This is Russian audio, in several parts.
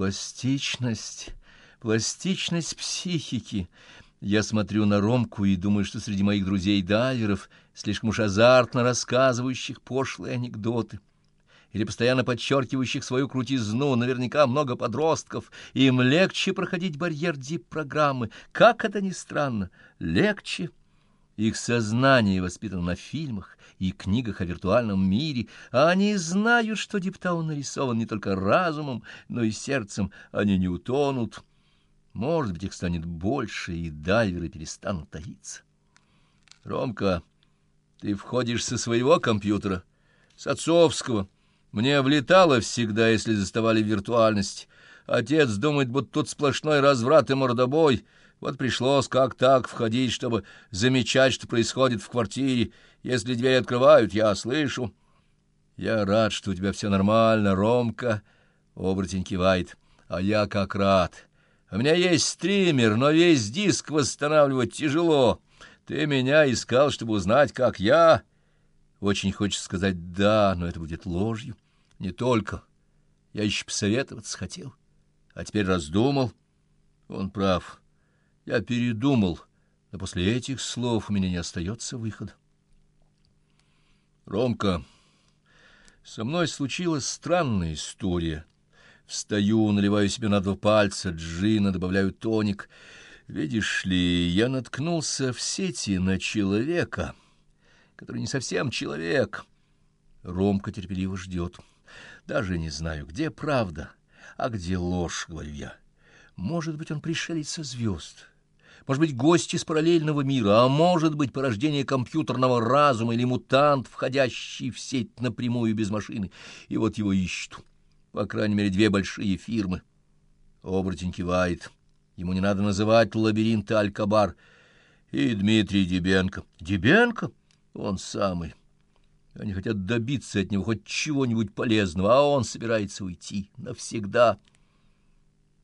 Пластичность, пластичность психики. Я смотрю на Ромку и думаю, что среди моих друзей-дайверов, слишком уж азартно рассказывающих пошлые анекдоты, или постоянно подчеркивающих свою крутизну, наверняка много подростков, им легче проходить барьер дип-программы. Как это ни странно, легче. Их сознание воспитано на фильмах и книгах о виртуальном мире, а они знают, что Диптаун нарисован не только разумом, но и сердцем. Они не утонут. Может быть, их станет больше, и дайверы перестанут таиться. Ромка, ты входишь со своего компьютера, с отцовского. Мне влетало всегда, если заставали виртуальность. Отец думает, будто тут сплошной разврат и мордобой — вот пришлось как так входить, чтобы замечать, что происходит в квартире. Если дверь открывают, я слышу. Я рад, что у тебя все нормально, Ромка. Оборотень кивает. А я как рад. У меня есть стример, но весь диск восстанавливать тяжело. Ты меня искал, чтобы узнать, как я... Очень хочется сказать «да», но это будет ложью. Не только. Я еще посоветоваться хотел. А теперь раздумал. Он прав. Я передумал, но после этих слов у меня не остается выхода. Ромка, со мной случилась странная история. Встаю, наливаю себе на два пальца джина, добавляю тоник. Видишь ли, я наткнулся в сети на человека, который не совсем человек. Ромка терпеливо ждет. Даже не знаю, где правда, а где ложь, говорю я. Может быть, он пришелец со звезд, может быть, гость из параллельного мира, а может быть, порождение компьютерного разума или мутант, входящий в сеть напрямую без машины. И вот его ищут. По крайней мере, две большие фирмы. Оборотень кивает. Ему не надо называть лабиринт Алькабар. И Дмитрий Дебенко. Дебенко? Он самый. Они хотят добиться от него хоть чего-нибудь полезного, а он собирается уйти навсегда. —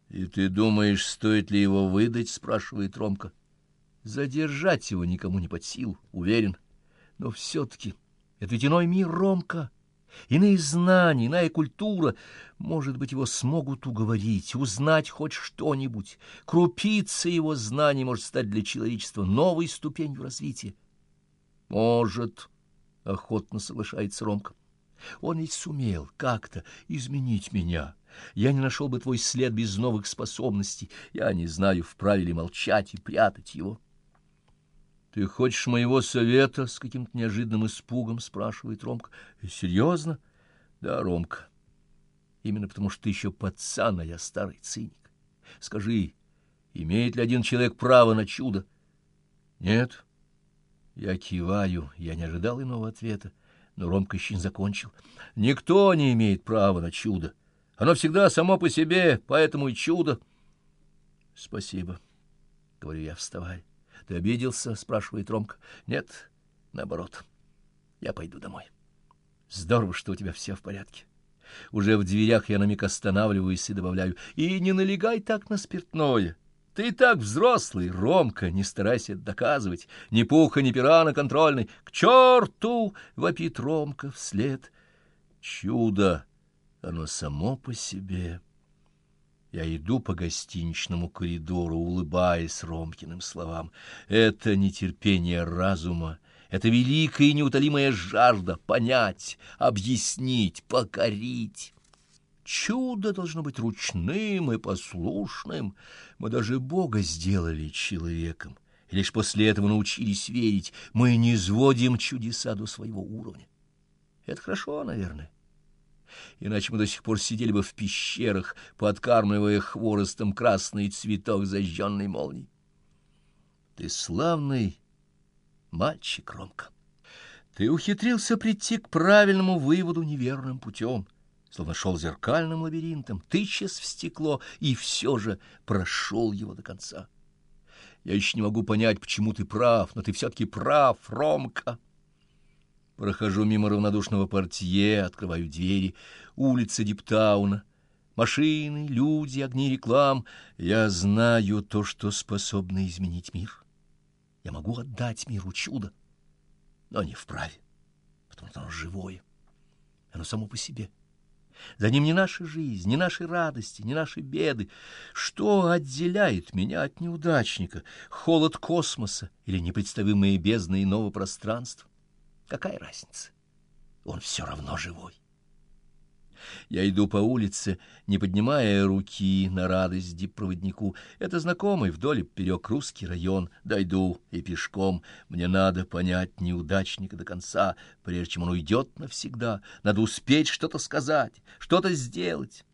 И ты думаешь, стоит ли его выдать? — спрашивает Ромка. — Задержать его никому не под силу, уверен. Но все-таки это ведь иной мир, Ромка. Иные знания, иная культура. Может быть, его смогут уговорить, узнать хоть что-нибудь. Крупица его знаний может стать для человечества новой ступенью развития. — Может, — охотно соглашается Ромка. — Он ведь сумел как-то изменить меня. — я не нашел бы твой след без новых способностей. Я не знаю, вправе ли молчать и прятать его. — Ты хочешь моего совета? — с каким-то неожиданным испугом спрашивает Ромка. — Серьезно? — Да, Ромка. Именно потому, что ты еще пацан, а я старый циник. Скажи, имеет ли один человек право на чудо? — Нет. Я киваю, я не ожидал иного ответа, но Ромка еще не закончил. — Никто не имеет права на чудо. — оно всегда само по себе, поэтому и чудо. — Спасибо, — говорю я, вставай. — Ты обиделся? — спрашивает Ромка. — Нет, наоборот. Я пойду домой. Здорово, что у тебя все в порядке. Уже в дверях я на миг останавливаюсь и добавляю. И не налегай так на спиртное. Ты и так взрослый, Ромка, не старайся доказывать. Ни пуха, ни пера на контрольной. К черту! — вопит Ромка вслед. Чудо! Оно само по себе. Я иду по гостиничному коридору, улыбаясь Ромкиным словам. Это нетерпение разума, это великая и неутолимая жажда понять, объяснить, покорить. Чудо должно быть ручным и послушным. Мы даже Бога сделали человеком. И лишь после этого научились верить. Мы не сводим чудеса до своего уровня. Это хорошо, наверное иначе мы до сих пор сидели бы в пещерах, подкармливая хворостом красный цветок зажженной молнии. Ты славный мальчик, Ромка. Ты ухитрился прийти к правильному выводу неверным путем, словно шел зеркальным лабиринтом, тычась в стекло, и все же прошел его до конца. Я еще не могу понять, почему ты прав, но ты все-таки прав, Ромка. Прохожу мимо равнодушного портье, открываю двери. Улица Диптауна. Машины, люди, огни реклам. Я знаю то, что способно изменить мир. Я могу отдать миру чудо, но не вправе, потому что оно живое. Оно само по себе. За ним не наша жизнь, не наши радости, не наши беды. Что отделяет меня от неудачника? Холод космоса или непредставимые бездны иного пространства? Какая разница? Он все равно живой. Я иду по улице, не поднимая руки на радость диппроводнику. Это знакомый вдоль и русский район. Дойду и пешком. Мне надо понять неудачника до конца, прежде чем он уйдет навсегда. Надо успеть что-то сказать, что-то сделать.